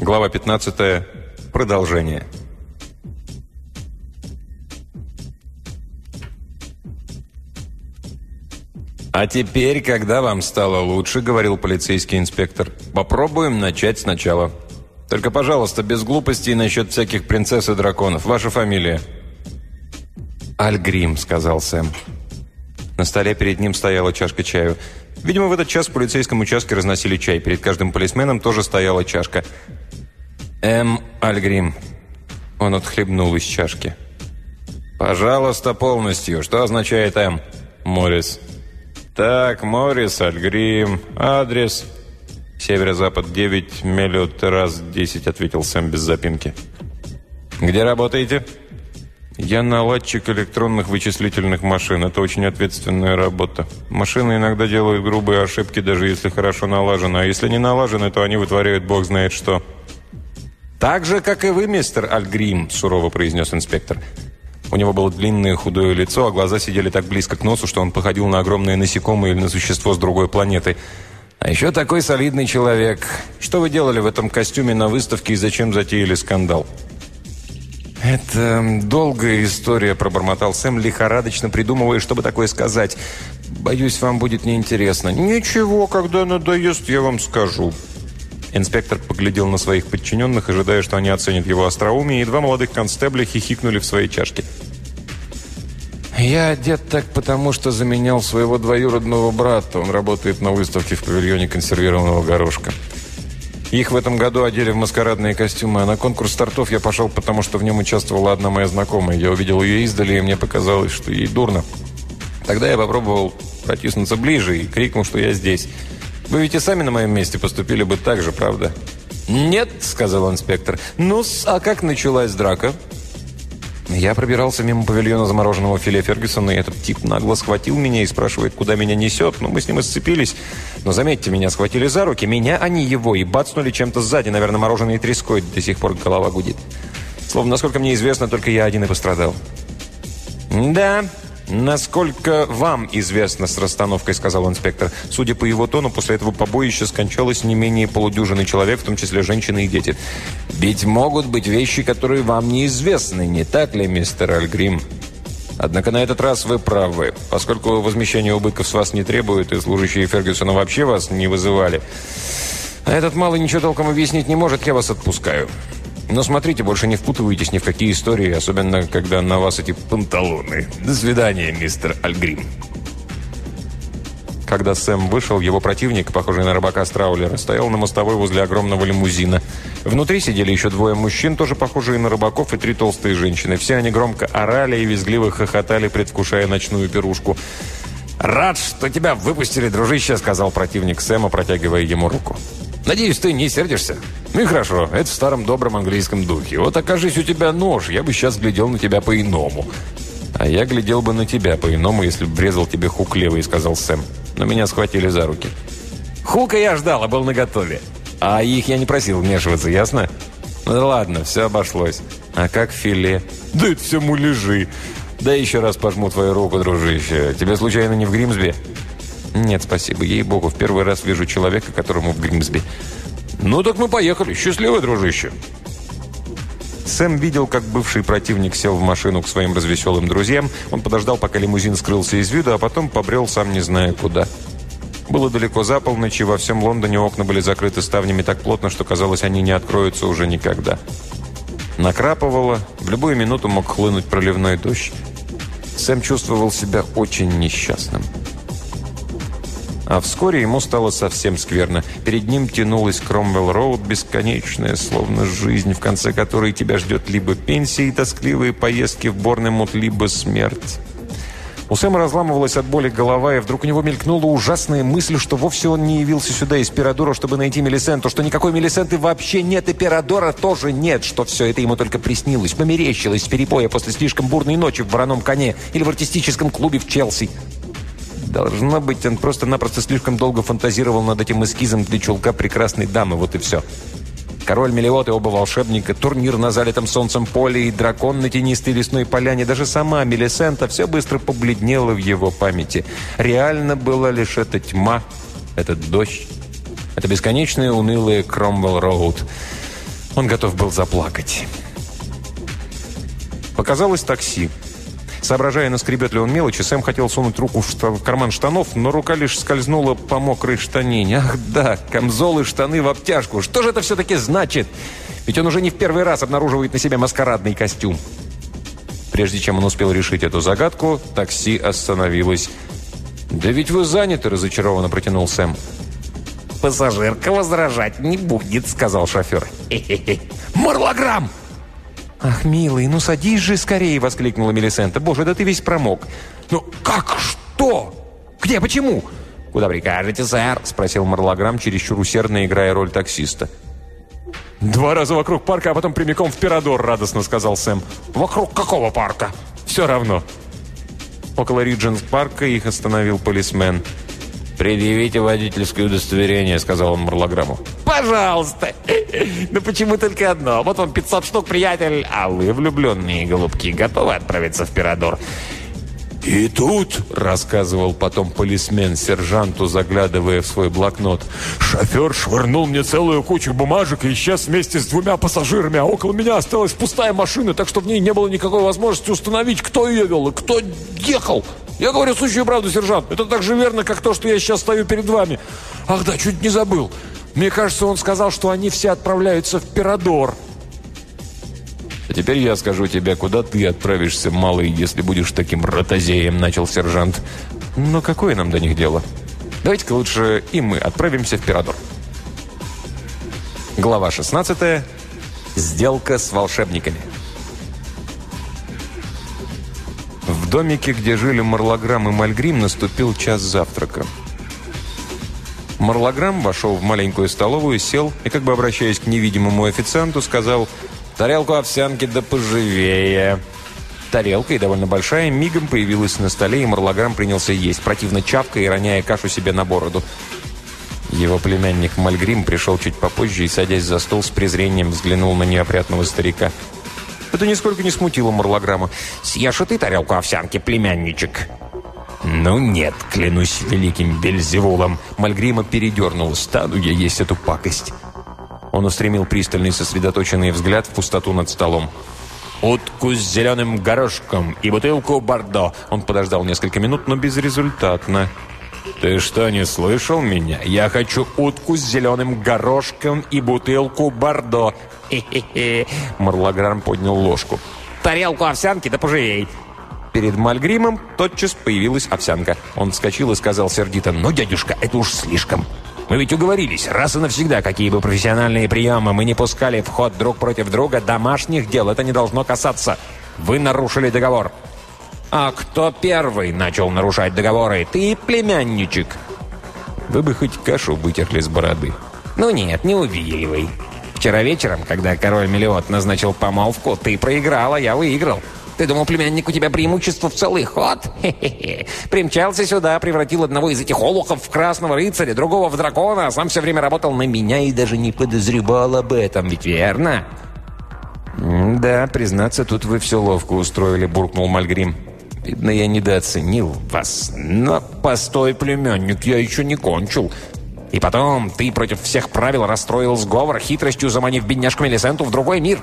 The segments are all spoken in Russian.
Глава 15. Продолжение. «А теперь, когда вам стало лучше, — говорил полицейский инспектор, — попробуем начать сначала. Только, пожалуйста, без глупостей насчет всяких принцесс и драконов. Ваша фамилия?» «Альгрим», — сказал Сэм. На столе перед ним стояла чашка чаю. Видимо, в этот час в полицейском участке разносили чай. Перед каждым полисменом тоже стояла чашка. «М. Альгрим». Он отхлебнул из чашки. «Пожалуйста, полностью. Что означает М?» «Моррис». «Так, Моррис, Альгрим, адрес...» «Северо-запад 9, Меллиот, террас 10», — ответил Сэм без запинки. «Где работаете?» «Я наладчик электронных вычислительных машин. Это очень ответственная работа. Машины иногда делают грубые ошибки, даже если хорошо налажены. А если не налажены, то они вытворяют бог знает что». «Так же, как и вы, мистер Альгрим», — сурово произнес инспектор. У него было длинное худое лицо, а глаза сидели так близко к носу, что он походил на огромное насекомое или на существо с другой планеты. А еще такой солидный человек. Что вы делали в этом костюме на выставке и зачем затеяли скандал? «Это долгая история», – пробормотал Сэм, лихорадочно придумывая, чтобы такое сказать. «Боюсь, вам будет неинтересно». «Ничего, когда надоест, я вам скажу». Инспектор поглядел на своих подчиненных, ожидая, что они оценят его остроумие, и два молодых констебля хихикнули в своей чашке. «Я одет так, потому что заменял своего двоюродного брата. Он работает на выставке в павильоне консервированного горошка. Их в этом году одели в маскарадные костюмы, а на конкурс стартов я пошел, потому что в нем участвовала одна моя знакомая. Я увидел ее издали, и мне показалось, что ей дурно. Тогда я попробовал протиснуться ближе и крикнул, что я здесь». Вы ведь и сами на моем месте поступили бы так же, правда?» «Нет», — сказал инспектор. ну а как началась драка?» Я пробирался мимо павильона замороженного филе Фергюсона, и этот тип нагло схватил меня и спрашивает, куда меня несет. Ну, мы с ним и сцепились. Но заметьте, меня схватили за руки, меня, а не его, и бацнули чем-то сзади, наверное, мороженой треской. До сих пор голова гудит. Словно, насколько мне известно, только я один и пострадал. «Да, «Насколько вам известно с расстановкой», — сказал инспектор. Судя по его тону, после этого побоища скончалось не менее полудюжины человек, в том числе женщины и дети. «Ведь могут быть вещи, которые вам неизвестны, не так ли, мистер Альгрим?» Однако на этот раз вы правы, поскольку возмещение убытков с вас не требует, и служащие Фергюсона вообще вас не вызывали. А этот малый ничего толком объяснить не может, я вас отпускаю. Но смотрите, больше не впутывайтесь ни в какие истории, особенно когда на вас эти панталоны. До свидания, мистер Альгрим. Когда Сэм вышел, его противник, похожий на рыбака Страулера, стоял на мостовой возле огромного лимузина. Внутри сидели еще двое мужчин, тоже похожие на рыбаков, и три толстые женщины. Все они громко орали и визгливо хохотали, предвкушая ночную пирушку. «Рад, что тебя выпустили, дружище», — сказал противник Сэма, протягивая ему руку. Надеюсь, ты не сердишься? Ну и хорошо, это в старом добром английском духе. Вот окажись у тебя нож, я бы сейчас глядел на тебя по-иному. А я глядел бы на тебя по-иному, если бы врезал тебе хук левый, сказал Сэм. Но меня схватили за руки. Хука я ждал, а был наготове. А их я не просил вмешиваться, ясно? Ну ладно, все обошлось. А как филе? Да это все муляжи. Да еще раз пожму твою руку, дружище. Тебе случайно не в Гримсби? «Нет, спасибо. Ей-богу, в первый раз вижу человека, которому в Гримсби». «Ну так мы поехали. Счастливый, дружище!» Сэм видел, как бывший противник сел в машину к своим развеселым друзьям. Он подождал, пока лимузин скрылся из виду, а потом побрел, сам не зная куда. Было далеко за полночь, и во всем Лондоне окна были закрыты ставнями так плотно, что казалось, они не откроются уже никогда. Накрапывало, в любую минуту мог хлынуть проливной дождь. Сэм чувствовал себя очень несчастным. А вскоре ему стало совсем скверно. Перед ним тянулась Кромвелл-Роуд, бесконечная, словно жизнь, в конце которой тебя ждет либо пенсия и тоскливые поездки в Борнемут, либо смерть. У Сэма разламывалась от боли голова, и вдруг у него мелькнула ужасная мысль, что вовсе он не явился сюда из Пирадора, чтобы найти Мелисенту, что никакой Мелисенты вообще нет, и Пирадора тоже нет, что все это ему только приснилось, померещилось с перепоя после слишком бурной ночи в вороном коне или в артистическом клубе в Челси. Должно быть, он просто-напросто слишком долго фантазировал над этим эскизом для чулка прекрасной дамы, вот и все. Король Мелиот и оба волшебника, турнир на залитом солнцем поле и дракон на тенистой лесной поляне, даже сама Мелисента, все быстро побледнело в его памяти. Реально была лишь эта тьма, этот дождь, это бесконечная унылая Кромвелл-Роуд. Он готов был заплакать. Показалось такси. Соображая, наскребет ли он мелочи, Сэм хотел сунуть руку в, в карман штанов, но рука лишь скользнула по мокрой штанине. Ах да, камзол и штаны в обтяжку. Что же это все-таки значит? Ведь он уже не в первый раз обнаруживает на себе маскарадный костюм. Прежде чем он успел решить эту загадку, такси остановилось. «Да ведь вы заняты», – разочарованно протянул Сэм. «Пассажирка возражать не будет», – сказал шофер. «Хе-хе-хе». «Марлограмм!» «Ах, милый, ну садись же скорее!» – воскликнула Мелисента. «Боже, да ты весь промок!» «Ну как? Что? Где? Почему?» «Куда прикажете, сэр?» – спросил Марлограмм, чересчур усердно играя роль таксиста. «Два раза вокруг парка, а потом прямиком в Пирадор», – радостно сказал Сэм. «Вокруг какого парка?» «Все равно». Около Ридженс парка их остановил полисмен. «Предъявите водительское удостоверение», — сказал он Марлограмму. «Пожалуйста! Ну почему только одно? Вот вам 500 штук, приятель, а вы, влюбленные голубки, готовы отправиться в Пирадор?» «И тут», — рассказывал потом полисмен сержанту, заглядывая в свой блокнот, «шофер швырнул мне целую кучу бумажек и исчез вместе с двумя пассажирами, а около меня осталась пустая машина, так что в ней не было никакой возможности установить, кто ее вел и кто ехал». Я говорю сущую правду, сержант. Это так же верно, как то, что я сейчас стою перед вами. Ах да, чуть не забыл. Мне кажется, он сказал, что они все отправляются в Пирадор. «А теперь я скажу тебе, куда ты отправишься, малый, если будешь таким ротозеем», — начал сержант. «Но какое нам до них дело? Давайте-ка лучше и мы отправимся в Пирадор». Глава 16. Сделка с волшебниками. Домике, где жили Марлограмм и Мальгрим, наступил час завтрака. Марлограмм вошел в маленькую столовую, сел и, как бы обращаясь к невидимому официанту, сказал «Тарелку овсянки да поживее». Тарелка, и довольно большая, мигом появилась на столе, и Марлограмм принялся есть, противно чавкая и роняя кашу себе на бороду. Его племянник Мальгрим пришел чуть попозже и, садясь за стол, с презрением взглянул на неопрятного старика – это нисколько не смутило Марлограмма. «Съешь и ты тарелку овсянки, племянничек!» «Ну нет, клянусь великим Бельзевулом!» Мальгрима передернул. «Стану я есть эту пакость!» Он устремил пристальный сосредоточенный взгляд в пустоту над столом. «Утку с зеленым горошком и бутылку бордо!» Он подождал несколько минут, но безрезультатно. «Ты что, не слышал меня? Я хочу утку с зеленым горошком и бутылку бордо!» Марлограм поднял ложку. «Тарелку овсянки да поживей!» Перед Мальгримом тотчас появилась овсянка. Он вскочил и сказал сердито, «Ну, дядюшка, это уж слишком. Мы ведь уговорились, раз и навсегда, какие бы профессиональные приемы мы не пускали в ход друг против друга, домашних дел это не должно касаться. Вы нарушили договор». «А кто первый начал нарушать договоры? Ты, племянничек?» «Вы бы хоть кашу вытерли с бороды». «Ну нет, не увиливай. Вчера вечером, когда король Мелиот назначил помолвку, ты проиграла, я выиграл. Ты думал, племянник, у тебя преимущество в целый ход? Хе-хе-хе. Примчался сюда, превратил одного из этих олухов в красного рыцаря, другого в дракона, а сам все время работал на меня и даже не подозревал об этом, ведь верно? «Да, признаться, тут вы все ловко устроили», — буркнул Мальгрим. «Видно, я недооценил вас. Но постой, племянник, я еще не кончил. И потом ты против всех правил расстроил сговор, хитростью заманив бедняжку Мелисенту в другой мир.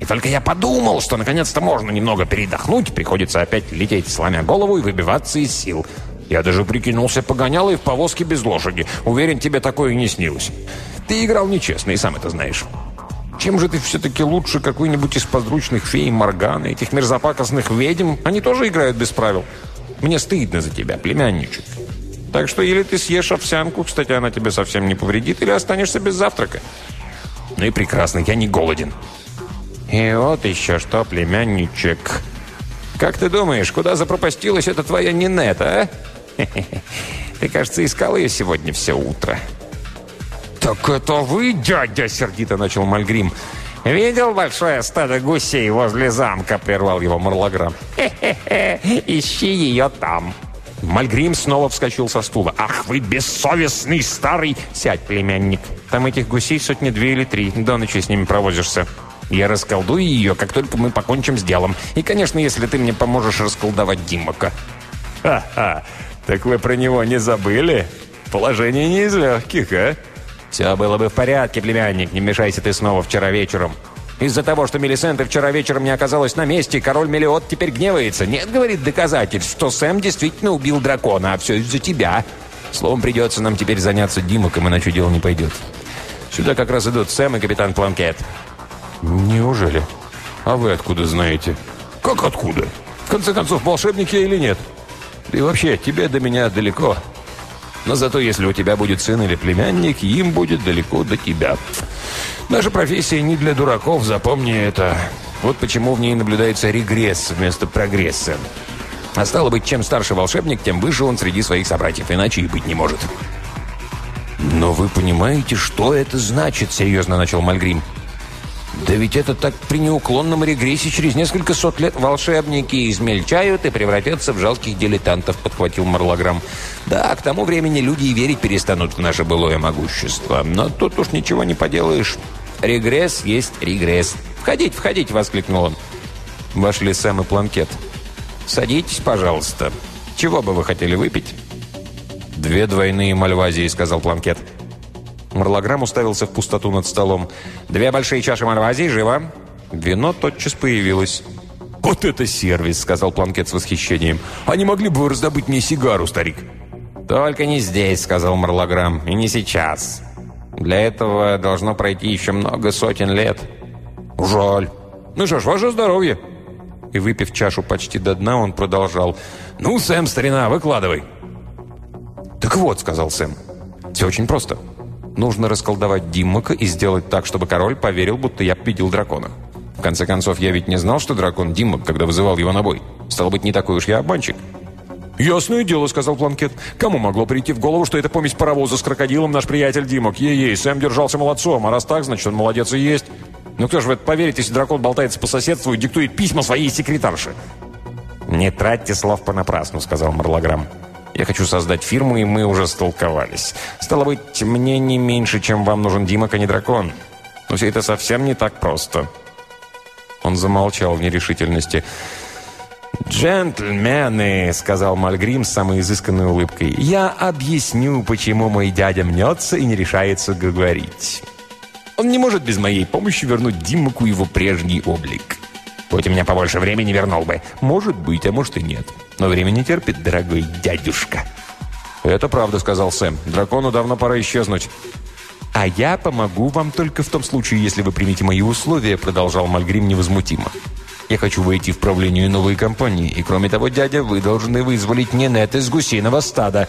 И только я подумал, что наконец-то можно немного передохнуть, приходится опять лететь, сломя голову и выбиваться из сил. Я даже прикинулся погонялой в повозке без лошади. Уверен, тебе такое и не снилось. Ты играл нечестно, и сам это знаешь. Чем же ты все-таки лучше какой-нибудь из подручных фей Моргана, этих мерзопакостных ведьм? Они тоже играют без правил. Мне стыдно за тебя, племянничек. Так что или ты съешь овсянку, кстати, она тебе совсем не повредит, или останешься без завтрака. Ну и прекрасно, я не голоден. И вот еще что, племянничек. Как ты думаешь, куда запропастилась эта твоя Нинета, а? Ты, кажется, искал ее сегодня все утро. «Так это вы, дядя?» — сердито начал Мальгрим. «Видел большое стадо гусей возле замка?» — прервал его Марлограмм. «Хе-хе-хе, ищи ее там». Мальгрим снова вскочил со стула. «Ах вы бессовестный старый!» «Сядь, племянник. Там этих гусей сотни две или три. До ночи с ними провозишься. Я расколдую ее, как только мы покончим с делом. И, конечно, если ты мне поможешь расколдовать Димака». «Ха-ха! Так вы про него не забыли? Положение не из легких, а?» «Все было бы в порядке, племянник, не мешайся ты снова вчера вечером. Из-за того, что Мелисента вчера вечером не оказалась на месте, король Мелиот теперь гневается. Нет, говорит, доказательств, что Сэм действительно убил дракона, а все из-за тебя. Словом, придется нам теперь заняться Димоком, иначе дело не пойдет. Сюда как раз идут Сэм и капитан Планкет». «Неужели? А вы откуда знаете?» «Как откуда? В конце концов, волшебник я или нет?» И вообще, тебе до меня далеко. Но зато если у тебя будет сын или племянник, им будет далеко до тебя. Наша профессия не для дураков, запомни это. Вот почему в ней наблюдается регресс вместо прогресса. А стало быть, чем старше волшебник, тем выше он среди своих собратьев, иначе и быть не может. «Но вы понимаете, что это значит?» – серьезно начал Мальгрим. Да ведь это так при неуклонном регрессе через несколько сот лет волшебники измельчают и превратятся в жалких дилетантов, подхватил Марлограмм. Да, к тому времени люди и верить перестанут в наше былое могущество. Но тут уж ничего не поделаешь. Регресс есть регресс. «Входите, входите!» — воскликнул он. Вошли Сэм и Планкет. «Садитесь, пожалуйста. Чего бы вы хотели выпить?» «Две двойные мальвазии», — сказал Планкет. «Планкет». Марлограмм уставился в пустоту над столом. «Две большие чаши мальвазии, живо!» Вино тотчас появилось. «Вот это сервис!» — сказал Планкет с восхищением. «А не могли бы вы раздобыть мне сигару, старик?» «Только не здесь», — сказал Марлограмм, — «и не сейчас. Для этого должно пройти еще много сотен лет». «Жаль. Ну что ж, ваше здоровье!» И, выпив чашу почти до дна, он продолжал. «Ну, Сэм, старина, выкладывай!» «Так вот», — сказал Сэм, — «все очень просто. Нужно расколдовать Диммака и сделать так, чтобы король поверил, будто я победил дракона. В конце концов, я ведь не знал, что дракон Диммак, когда вызывал его на бой. Стало быть, не такой уж я обманщик. «Ясное дело», — сказал Планкет. «Кому могло прийти в голову, что это помесь паровоза с крокодилом наш приятель Димок? Ей-ей, Сэм держался молодцом, а раз так, значит, он молодец и есть. Ну кто же в это поверит, если дракон болтается по соседству и диктует письма своей секретарше?» «Не тратьте слов понапрасну», — сказал Марлограмм. Я хочу создать фирму, и мы уже столковались. Стало быть, мне не меньше, чем вам нужен Димок, а не дракон. Но все это совсем не так просто». Он замолчал в нерешительности. «Джентльмены», — сказал Мальгрим с самой изысканной улыбкой, «я объясню, почему мой дядя мнется и не решается говорить. Он не может без моей помощи вернуть Димаку его прежний облик. Будь у меня побольше времени, вернул бы. Может быть, а может и нет. Но время не терпит, дорогой дядюшка». «Это правда», — сказал Сэм. «Дракону давно пора исчезнуть». «А я помогу вам только в том случае, если вы примете мои условия», — продолжал Мальгрим невозмутимо. «Я хочу войти в правление новой компании, и кроме того, дядя, вы должны вызволить Нинет из гусиного стада».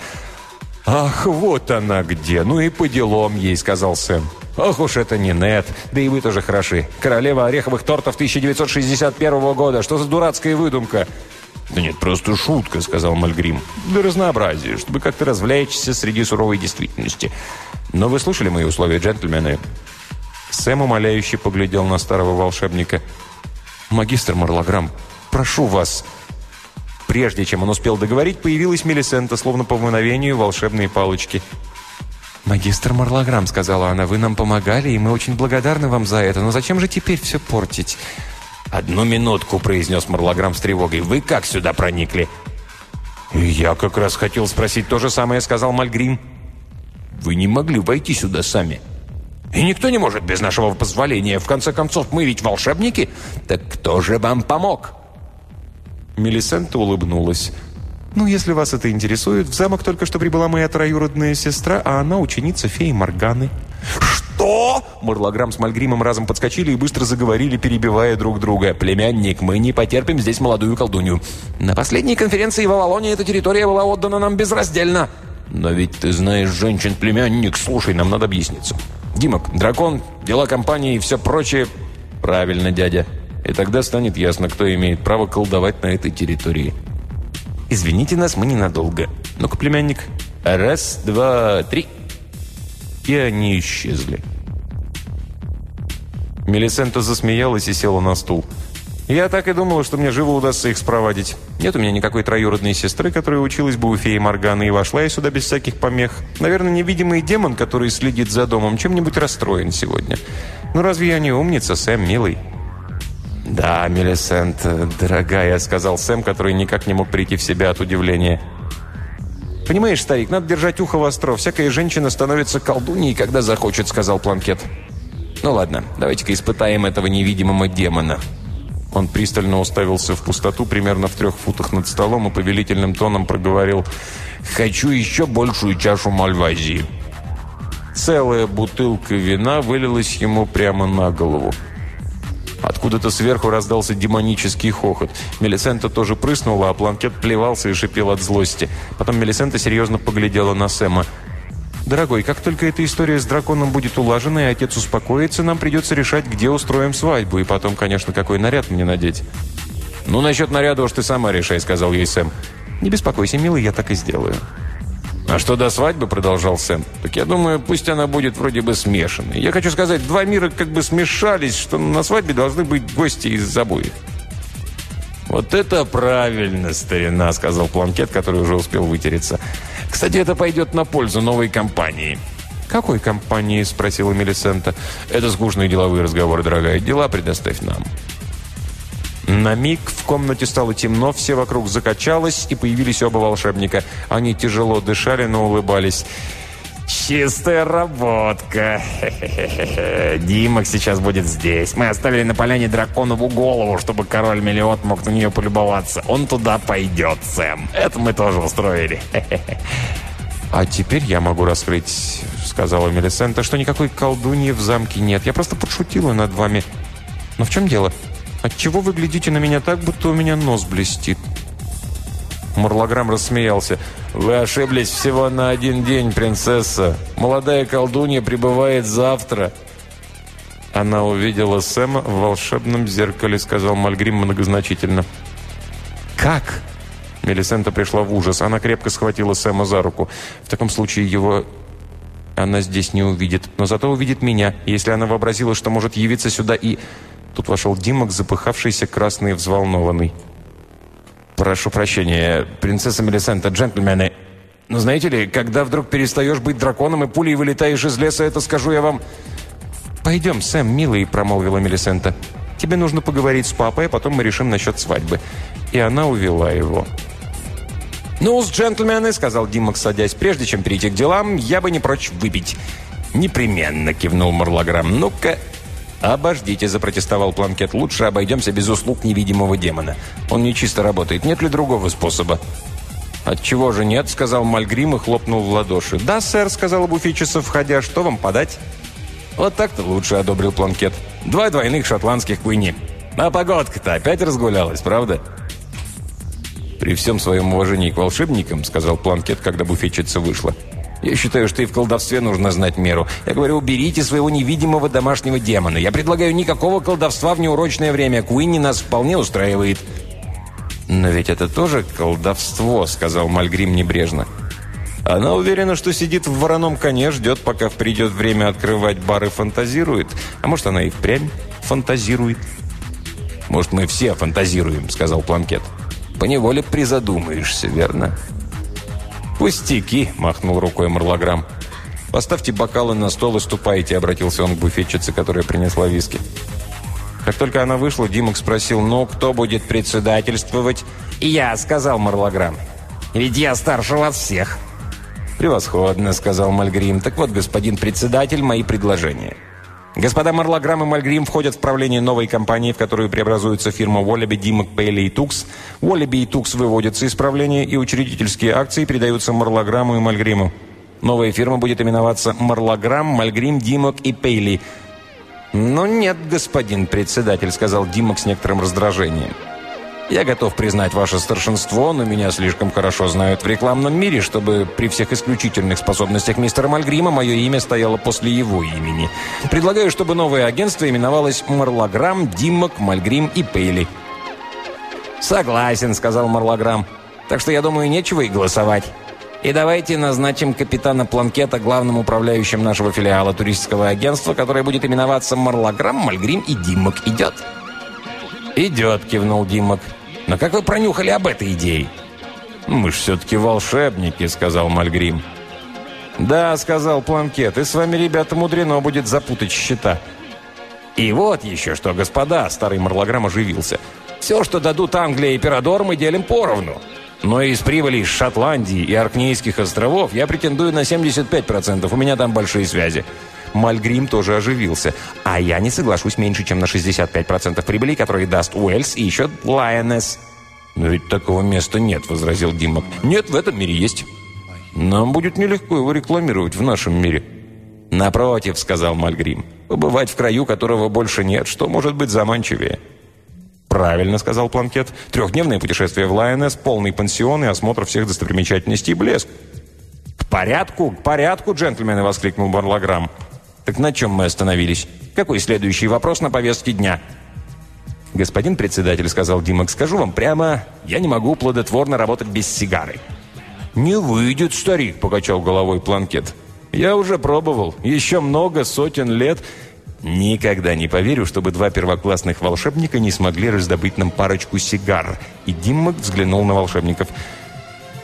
«Ах, вот она где! Ну и по делам ей», — сказал Сэм. «Ох уж это не нет, да и вы тоже хороши. Королева ореховых тортов 1961 года. Что за дурацкая выдумка?» «Да нет, просто шутка», — сказал Мальгрим. «Для разнообразия, чтобы как-то развлечься среди суровой действительности. Но вы слушали мои условия, джентльмены?» Сэм умоляюще поглядел на старого волшебника. «Магистр Марлограмм, прошу вас!» Прежде чем он успел договорить, появилась Мелисента, словно по мгновению волшебные палочки. «Магистр Марлограмм», — сказала она, — «вы нам помогали, и мы очень благодарны вам за это, но зачем же теперь все портить?» «Одну минутку», — произнес Марлограмм с тревогой. «Вы как сюда проникли?» «Я как раз хотел спросить то же самое», — сказал Мальгрим. «Вы не могли войти сюда сами». «И никто не может без нашего позволения. В конце концов, мы ведь волшебники. Так кто же вам помог?» Мелисента улыбнулась. «Ну, если вас это интересует, в замок только что прибыла моя троюродная сестра, а она ученица феи Морганы». «Что?» Марлограмм с Мальгримом разом подскочили и быстро заговорили, перебивая друг друга. «Племянник, мы не потерпим здесь молодую колдунью. На последней конференции в Авалоне эта территория была отдана нам безраздельно». «Но ведь ты знаешь женщин, племянник. Слушай, нам надо объясниться. Димок, дракон, дела компании и все прочее...» «Правильно, дядя. И тогда станет ясно, кто имеет право колдовать на этой территории». «Извините нас, мы ненадолго. Ну-ка, племянник. Раз, два, три...» И они исчезли. Мелисента засмеялась и села на стул. «Я так и думала, что мне живо удастся их спровадить. Нет у меня никакой троюродной сестры, которая училась бы у феи Морганы, и вошла я сюда без всяких помех. Наверное, невидимый демон, который следит за домом, чем-нибудь расстроен сегодня. Ну разве я не умница, Сэм, милый?» «Да, Мелисент, дорогая», — сказал Сэм, который никак не мог прийти в себя от удивления. Понимаешь, старик, надо держать ухо востро. Всякая женщина становится колдуньей, когда захочет», — сказал Планкет. «Ну ладно, давайте-ка испытаем этого невидимого демона». Он пристально уставился в пустоту примерно в трех футах над столом и повелительным тоном проговорил «Хочу еще большую чашу мальвазии». Целая бутылка вина вылилась ему прямо на голову. Откуда-то сверху раздался демонический хохот. Мелисента тоже прыснула, а Планкет плевался и шипел от злости. Потом Мелисента серьезно поглядела на Сэма. «Дорогой, как только эта история с драконом будет улажена и отец успокоится, нам придется решать, где устроим свадьбу, и потом, конечно, какой наряд мне надеть». «Ну, насчет наряда уж ты сама решай», — сказал ей Сэм. «Не беспокойся, милый, я так и сделаю». «А что до свадьбы?» – продолжал Сэм. «Так я думаю, пусть она будет вроде бы смешанной. Я хочу сказать, два мира как бы смешались, что на свадьбе должны быть гости из обоих». «Вот это правильно, старина», – сказал Планкет, который уже успел вытереться. «Кстати, это пойдет на пользу новой компании». «Какой компании?» – спросила Мелисента. «Это скучные деловые разговоры, дорогая. Дела предоставь нам». На миг в комнате стало темно, все вокруг закачалось, и появились оба волшебника. Они тяжело дышали, но улыбались. «Чистая работка! Димок сейчас будет здесь. Мы оставили на поляне драконову голову, чтобы король Мелиот мог на нее полюбоваться. Он туда пойдет, Сэм. Это мы тоже устроили. «А теперь я могу раскрыть», — сказала Мелисента, «что никакой колдуньи в замке нет. Я просто подшутила над вами. Но в чем дело?» Отчего вы глядите на меня так, будто у меня нос блестит?» Мурлограмм рассмеялся. «Вы ошиблись всего на один день, принцесса. Молодая колдунья прибывает завтра». «Она увидела Сэма в волшебном зеркале», — сказал Мальгрим многозначительно. «Как?» Мелисента пришла в ужас. Она крепко схватила Сэма за руку. «В таком случае его она здесь не увидит, но зато увидит меня. Если она вообразила, что может явиться сюда и...» Тут вошел Димок, запыхавшийся, красный и взволнованный. «Прошу прощения, принцесса Мелисента, джентльмены. Но знаете ли, когда вдруг перестаешь быть драконом и пулей вылетаешь из леса, это скажу я вам...» «Пойдем, Сэм, милый», — промолвила Мелисента. «Тебе нужно поговорить с папой, а потом мы решим насчет свадьбы». И она увела его. «Ну, с джентльмены», — сказал Димок, садясь, «прежде чем перейти к делам, я бы не прочь выпить». «Непременно», — кивнул Марлограмм. «Ну-ка, «Обождите», – запротестовал Планкет. «Лучше обойдемся без услуг невидимого демона. Он не чисто работает. Нет ли другого способа?» «Отчего же нет?» – сказал Мальгрим и хлопнул в ладоши. «Да, сэр», – сказал Буфичеса, входя. «Что вам подать?» «Вот так-то лучше», – одобрил Планкет. «Два двойных шотландских куини. А погодка-то опять разгулялась, правда?» «При всем своем уважении к волшебникам», – сказал Планкет, когда буфетчица вышла. Я считаю, что и в колдовстве нужно знать меру. Я говорю, уберите своего невидимого домашнего демона. Я предлагаю никакого колдовства в неурочное время. Куинни нас вполне устраивает». «Но ведь это тоже колдовство», — сказал Мальгрим небрежно. «Она уверена, что сидит в вороном коне, ждет, пока придет время открывать бар и фантазирует. А может, она и впрямь фантазирует?» «Может, мы все фантазируем», — сказал Планкет. «Поневоле призадумаешься, верно?» «Пустяки!» – махнул рукой Марлограмм. «Поставьте бокалы на стол и ступайте», – обратился он к буфетчице, которая принесла виски. Как только она вышла, Димок спросил, «Ну, кто будет председательствовать?» «Я», – сказал Марлограмм. «Ведь я старше вас всех». «Превосходно», – сказал Мальгрим. «Так вот, господин председатель, мои предложения». Господа Марлограмм и Мальгрим входят в правление новой компании, в которую преобразуется фирма Уоллеби, Димок, Пейли и Тукс. Уоллеби и Тукс выводятся из правления, и учредительские акции передаются Марлограмму и Мальгриму. Новая фирма будет именоваться Марлограмм, Мальгрим, Димок и Пейли. «Ну нет, господин председатель», — сказал Димок с некоторым раздражением. Я готов признать ваше старшинство, но меня слишком хорошо знают в рекламном мире, чтобы при всех исключительных способностях мистера Мальгрима мое имя стояло после его имени. Предлагаю, чтобы новое агентство именовалось Марлограмм, Димок, Мальгрим и Пейли. «Согласен», — сказал Марлограмм. «Так что, я думаю, нечего и голосовать. И давайте назначим капитана Планкета главным управляющим нашего филиала туристического агентства, которое будет именоваться Марлограмм, Мальгрим и Димок. Идет?» «Идет», — кивнул Димок. Но как вы пронюхали об этой идее?» «Мы ж все-таки волшебники», — сказал Мальгрим. «Да», — сказал Планкет, — «и с вами, ребята, мудрено будет запутать счета». «И вот еще что, господа!» — старый Марлограмм оживился. «Все, что дадут Англия и Пирадор, мы делим поровну. Но из прибыли Шотландии и Аркнейских островов я претендую на 75%. У меня там большие связи. Мальгрим тоже оживился. А я не соглашусь меньше, чем на 65% прибыли, которые даст Уэльс и еще Лайонесс. «Но ведь такого места нет», — возразил Димок. «Нет, в этом мире есть. Нам будет нелегко его рекламировать в нашем мире». «Напротив», — сказал Мальгрим, — «побывать в краю, которого больше нет, что может быть заманчивее?» «Правильно», — сказал Планкет. «Трехдневное путешествие в Лайонес, полный пансион и осмотр всех достопримечательностей блеск». «К порядку, к порядку, джентльмены!» — воскликнул Барлаграм. «Так на чем мы остановились? Какой следующий вопрос на повестке дня?» «Господин председатель», — сказал Димок, — «скажу вам прямо, я не могу плодотворно работать без сигары». «Не выйдет, старик», — покачал головой Планкет. «Я уже пробовал. Еще много сотен лет...» Никогда не поверю, чтобы два первоклассных волшебника не смогли раздобыть нам парочку сигар. И Диммак взглянул на волшебников.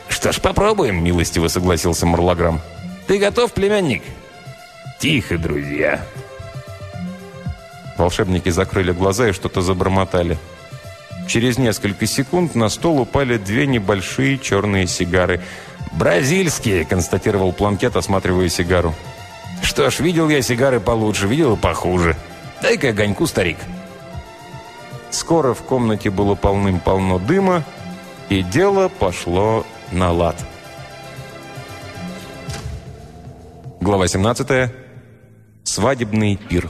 «Что ж, попробуем», — милостиво согласился Марлограмм. «Ты готов, племянник?» «Тихо, друзья!» Волшебники закрыли глаза и что-то забормотали. Через несколько секунд на стол упали две небольшие черные сигары. «Бразильские!» — констатировал Планкет, осматривая сигару. Что ж, видел я сигары получше, видел и похуже. Дай-ка огоньку, старик. Скоро в комнате было полным-полно дыма, и дело пошло на лад. Глава 17. Свадебный пир.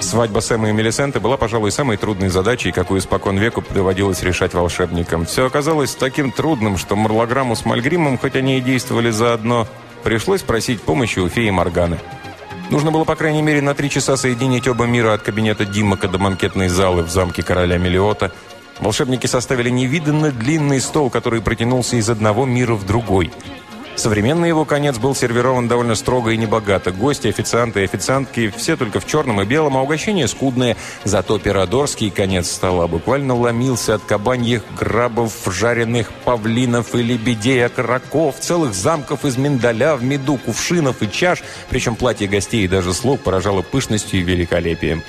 Свадьба Сэма и Мелисенты была, пожалуй, самой трудной задачей, какую испокон веку доводилось решать волшебникам. Все оказалось таким трудным, что Марлограмму с Мальгримом, хоть они и действовали заодно, пришлось просить помощи у феи Морганы. Нужно было, по крайней мере, на три часа соединить оба мира от кабинета Димака до банкетной залы в замке короля Мелиота. Волшебники составили невиданно длинный стол, который протянулся из одного мира в другой – Современный его конец был сервирован довольно строго и небогато. Гости, официанты и официантки все только в черном и белом, а угощения скудные. Зато пирадорский конец стола буквально ломился от кабаньих грабов, жареных павлинов и лебедей, окороков, целых замков из миндаля в меду, кувшинов и чаш. Причем платье гостей и даже слуг поражало пышностью и великолепием.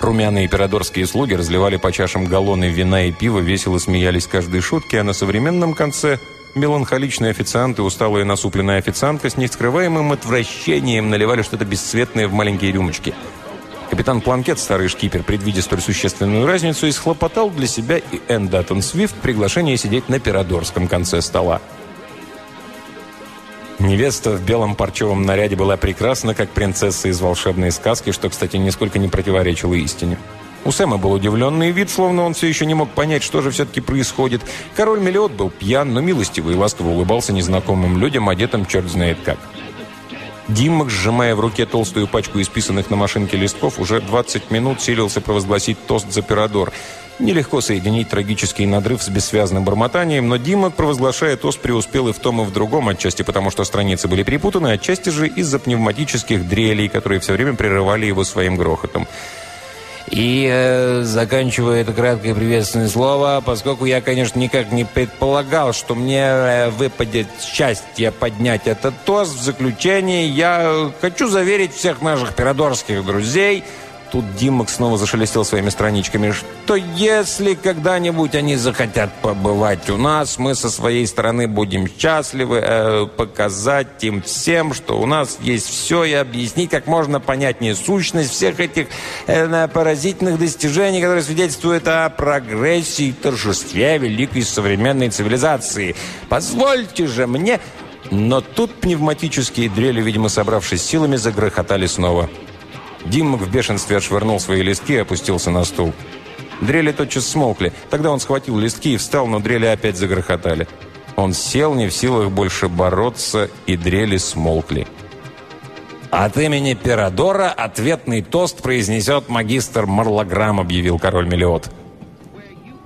Румяные пирадорские слуги разливали по чашам галлоны вина и пива, весело смеялись каждой шутке, а на современном конце Меланхоличные официанты, усталая насупленная официантка с нескрываемым отвращением наливали что-то бесцветное в маленькие рюмочки. Капитан Планкет, старый шкипер, предвидя столь существенную разницу, исхлопотал для себя и Энн Даттон Свифт приглашение сидеть на пирадорском конце стола. Невеста в белом парчевом наряде была прекрасна, как принцесса из волшебной сказки, что, кстати, нисколько не противоречило истине. У Сэма был удивленный вид, словно он все еще не мог понять, что же все-таки происходит. Король Мелиот был пьян, но милостиво и ласково улыбался незнакомым людям, одетым черт знает как. Диммак, сжимая в руке толстую пачку исписанных на машинке листков, уже 20 минут силился провозгласить тост за Пирадор. Нелегко соединить трагический надрыв с бессвязным бормотанием, но Димок, провозглашая тост, преуспел и в том, и в другом, отчасти потому, что страницы были перепутаны, отчасти же из-за пневматических дрелей, которые все время прерывали его своим грохотом. И э, заканчиваю это краткое приветственное слово, поскольку я, конечно, никак не предполагал, что мне э, выпадет счастье поднять этот тост. В заключение я хочу заверить всех наших пирадорских друзей – Тут Димок снова зашелестел своими страничками, что если когда-нибудь они захотят побывать у нас, мы со своей стороны будем счастливы э, показать им всем, что у нас есть все, и объяснить как можно понятнее сущность всех этих э, поразительных достижений, которые свидетельствуют о прогрессе и торжестве великой современной цивилизации. Позвольте же мне... Но тут пневматические дрели, видимо, собравшись силами, загрохотали снова. Димок в бешенстве отшвырнул свои листки и опустился на стул. Дрели тотчас смолкли. Тогда он схватил листки и встал, но дрели опять загрохотали. Он сел, не в силах больше бороться, и дрели смолкли. «От имени Пирадора ответный тост произнесет магистр Марлограмм», объявил король Мелиот.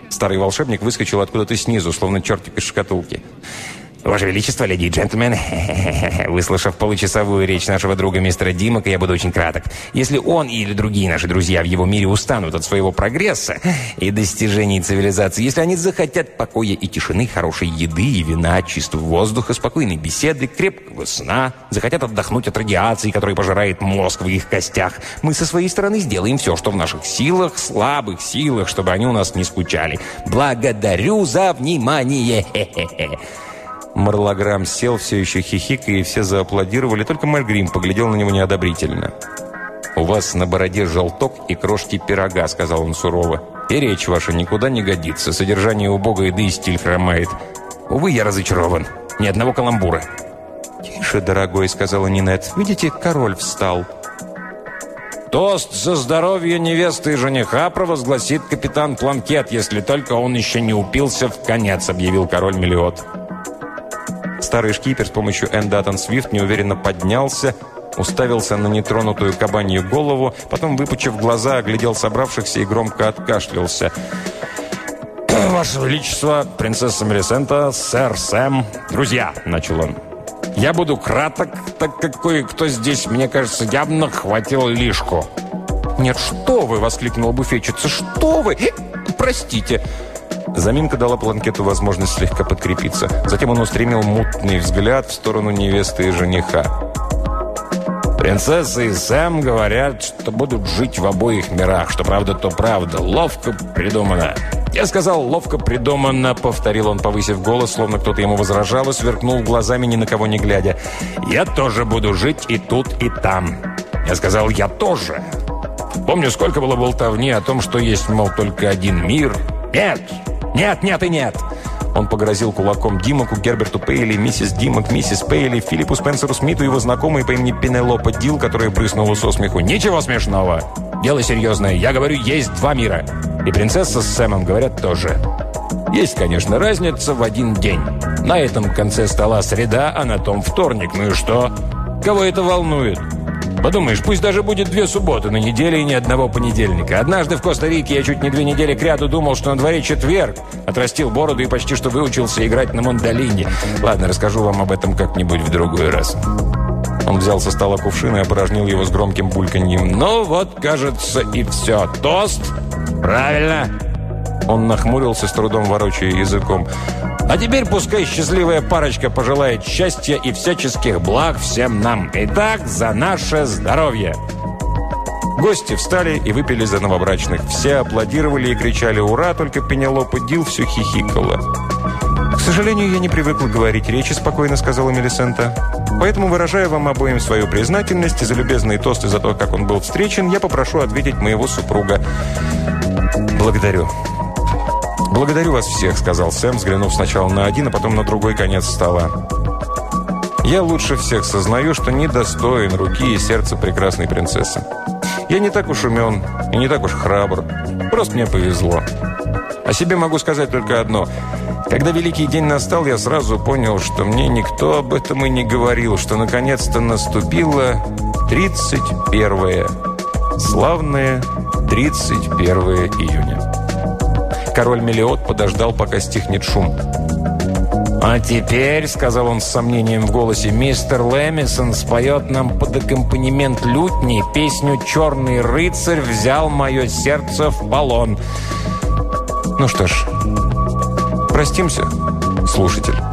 Старый волшебник выскочил откуда-то снизу, словно чертик из шкатулки. «Ваше Величество, леди и джентльмены, выслушав получасовую речь нашего друга мистера Димака, я буду очень краток. Если он или другие наши друзья в его мире устанут от своего прогресса и достижений цивилизации, если они захотят покоя и тишины, хорошей еды и вина, чистого воздуха, спокойной беседы, крепкого сна, захотят отдохнуть от радиации, которая пожирает мозг в их костях, мы со своей стороны сделаем все, что в наших силах, слабых силах, чтобы они у нас не скучали. Благодарю за внимание! Хе-хе-хе. Марлограмм сел, все еще хихикая, и все зааплодировали, только Мальгрим поглядел на него неодобрительно. «У вас на бороде желток и крошки пирога», — сказал он сурово. «И речь ваша никуда не годится. Содержание убогое, да и стиль хромает. Увы, я разочарован. Ни одного каламбура». «Тише, дорогой», — сказала Нинет. «Видите, король встал». «Тост за здоровье невесты и жениха провозгласит капитан Планкет, если только он еще не упился в конец», — объявил король Мелиот. Старый шкипер с помощью Эндатон Свифт неуверенно поднялся, уставился на нетронутую кабанью голову, потом, выпучив глаза, оглядел собравшихся и громко откашлялся. «Ваше Величество, принцесса Мелисента, сэр Сэм, друзья», — начал он. «Я буду краток, так как кое-кто здесь, мне кажется, явно хватил лишку». «Нет, что вы!» — воскликнула буфетчица. «Что вы? Простите!» Заминка дала Планкету возможность слегка подкрепиться. Затем он устремил мутный взгляд в сторону невесты и жениха. «Принцесса и Сэм говорят, что будут жить в обоих мирах. Что правда, то правда. Ловко придумано». «Я сказал, ловко придумано», — повторил он, повысив голос, словно кто-то ему возражал и сверкнул глазами, ни на кого не глядя. «Я тоже буду жить и тут, и там». Я сказал, «Я тоже». Помню, сколько было болтовни о том, что есть, мол, только один мир. Нет, «Нет, нет и нет!» Он погрозил кулаком Димаку, Герберту Пейли, миссис Димак, миссис Пейли, Филиппу Спенсеру Смиту его знакомой по имени Пенелопа Дил, которая прыснула со смеху. «Ничего смешного! Дело серьезное. Я говорю, есть два мира. И принцесса с Сэмом говорят тоже. Есть, конечно, разница в один день. На этом конце стола среда, а на том вторник. Ну и что? Кого это волнует?» Подумаешь, пусть даже будет две субботы на неделе и ни одного понедельника. Однажды в Коста-Рике я чуть не две недели кряду думал, что на дворе четверг. Отрастил бороду и почти что выучился играть на мандолине. Ладно, расскажу вам об этом как-нибудь в другой раз. Он взял со стола кувшин и опорожнил его с громким бульканьем. «Ну вот, кажется, и все. Тост? Правильно!» Он нахмурился, с трудом ворочая языком. А теперь пускай счастливая парочка пожелает счастья и всяческих благ всем нам. Итак, за наше здоровье!» Гости встали и выпили за новобрачных. Все аплодировали и кричали «Ура!», только Пенелопа Дил все хихикала. «К сожалению, я не привыкла говорить речи», – спокойно сказала Мелисента. «Поэтому, выражая вам обоим свою признательность за любезные тосты за то, как он был встречен, я попрошу ответить моего супруга». «Благодарю», «Благодарю вас всех», — сказал Сэм, взглянув сначала на один, а потом на другой конец стола. «Я лучше всех сознаю, что недостоин руки и сердца прекрасной принцессы. Я не так уж умен и не так уж храбр. Просто мне повезло. О себе могу сказать только одно. Когда Великий день настал, я сразу понял, что мне никто об этом и не говорил, что наконец-то наступило 31 славное 31 июня. Король Мелиот подождал, пока стихнет шум. «А теперь», — сказал он с сомнением в голосе, «мистер Лэмисон споет нам под аккомпанемент лютни песню «Черный рыцарь взял мое сердце в полон». Ну что ж, простимся, слушатель».